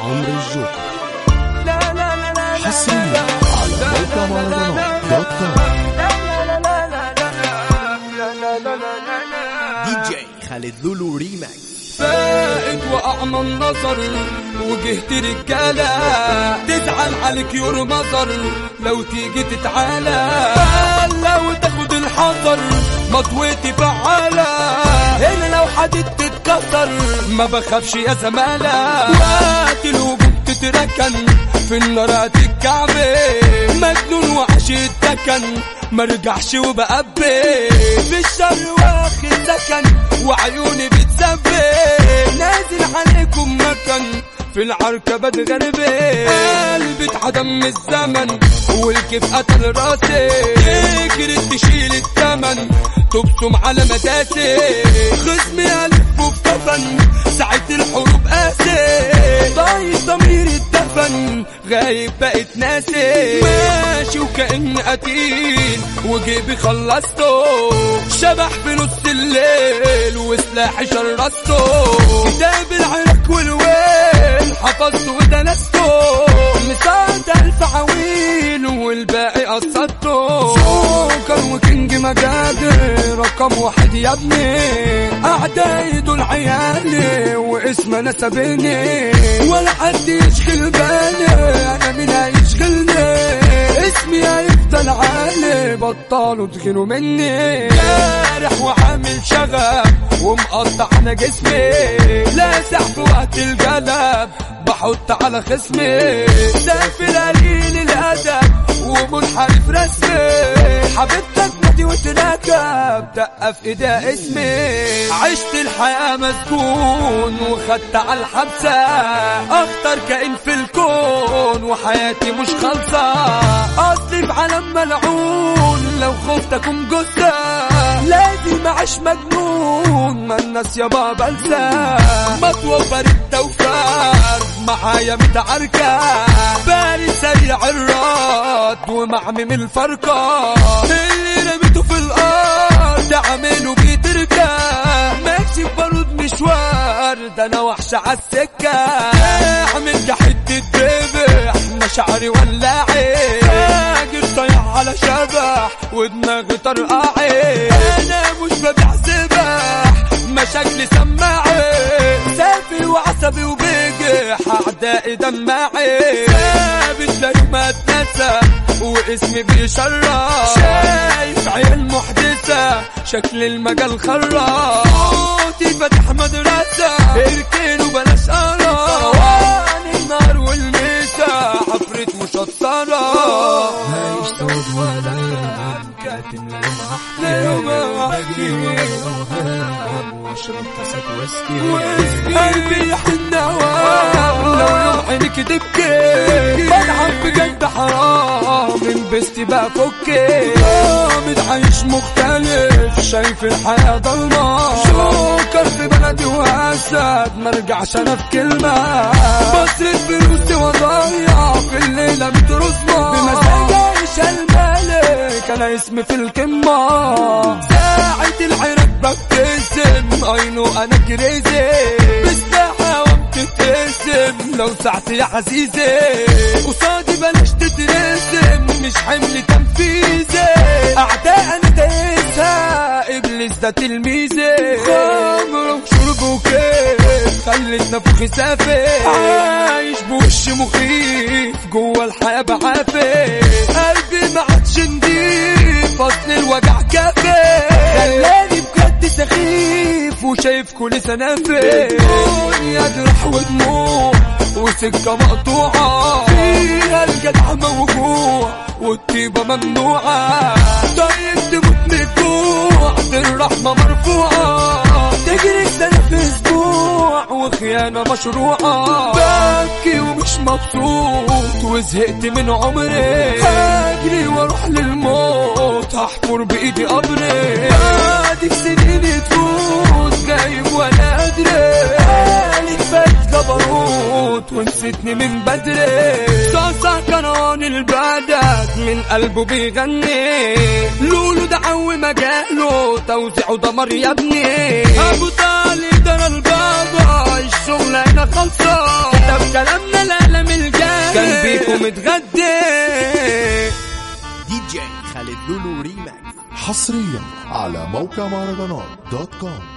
عمرو الجوكر لا لا لا لا حصريا على موقع مهرجانات دوت كوم دي جي خالد لولو ريماكس فائد واعمى النظر وجهت رجالة تزعل عليك يور مطر لو تيجي تتعالى مطويتي فعالة هنا لو حدد تتكسر ما بخافش يا زمالة. وقت الهجوم تتركن في النار هتتكعبي مجنون وحش التكن مرجعش وبقبي في الشر واخد سكن وعيوني بتسبي نازل عليكم مكان في العركة بتغربي قلبي اتعدم من الزمن والكيف قتل راسي تجري تبصم على مداسي. خصمي ألف كفن ساعة الحروب قاسي ضايع ضميري اتدفن غايب بقيت ناسي. ماشي وكأني قتيل وجيبي خلصته. شبح في نص الليل وسلاحي شرسته كتاب العراق والويل حفظته ودنسته. مساعد ألف عويل والباقي قصدته. وكينج مجادر رقم واحد يا ابني. أعدائي دول عيالي واسم أنا سابني ولا حد يشغل بالي أنا مين هيشغلني اسمي هيفضل عالي بطلوا تغيروا مني. جارح وعامل شغب ومقطع أنا جسمي وقت الجلب بحط على خصمي. سافر قليل الأدب ومنحرف رسمي. حبيبتك ماتي وتراكب دقة في ايديها اسمي. عشت الحياة مسجون وخدت على الحبسة. أخطر كائن في الكون وحياتي مش خالصة. أصلي في عالم ملعون لو خفت أكون جثة. لازم أعيش مجنون ما الناس يا بابا أنسى. مطوفر معايا متعركة. بالي سريع الراد ومعمم الفرقة. اللي رميته في الأرض عامله بيتركة. ماشي ببارود مشوار ده أنا وحش عالسكة أعمل حتة دبح مشاعري ولاعي فاجر طيح على شبح ودماغي طرقعي أنا مش ببيع سبح مشاكلي وبيجح اعدائي دماعي ثابت لا يوم اتنسى واسمي بيشرف شايف عيال محدثة شكل المجال خرا صوتي فتح مدرسة اركن وبلاش قرا واني النار والميسة حفرة مشطرة عايش سود ولا كاتم ليوم أحكي قلبي يحن هواك لو يوم عينك تبكي بلعب بجد حرام لبستي بقى فكي. قامد عايش مختلف شايف الحياة ضلمة. شوكر في بلدي وأسد مرجعش أنا في كلمة. بصرف فلوسي وضيع في الليلة بترسمة بمزاج عيش الملك أنا اسمي في القمة ساعة العراق ببتسم I know أنا crazy بالساحة وبتتقسم لو ساعتي يا عزيزي قصادي بلاش تترسم مش حمل تنفيذي أعداء أنا دايسها إبليس ده تلميذي خمر وشرب وكيف خلت نفخي سافي عايش بوش مخيف جوه الحياة بعافي قلبي اصل الوجع كافي. خلاني بجد سخيف وشايف كل سنافي الدنيا جرح ودموع وسكة مقطوعة. فيها الجدع موجوع والطيبة ممنوعة. طيب تموت من الجوع الرحمة مرفوعة. تجري سنة في أسبوع وخيانة مشروعة. ببكي ومش مبسوط وزهقت من عمري. هجري وأروح للموت. هحفر بإيدي قبري بعد سنين تفوت جايب وأنا أدري. قالك فات جبروت ونسيتني من بدري. صاصة كران البادات من قلبه بيغني. لولو دعوي مجاله توزيعه دمر يا ابني. أبو طالب ده البابا الشغل هنا خلصان ده بكلامنا القلم الجاي. كان بيكم دي جي خالد لولو ريماكس. حصريا على موقع مهرجانات dot com.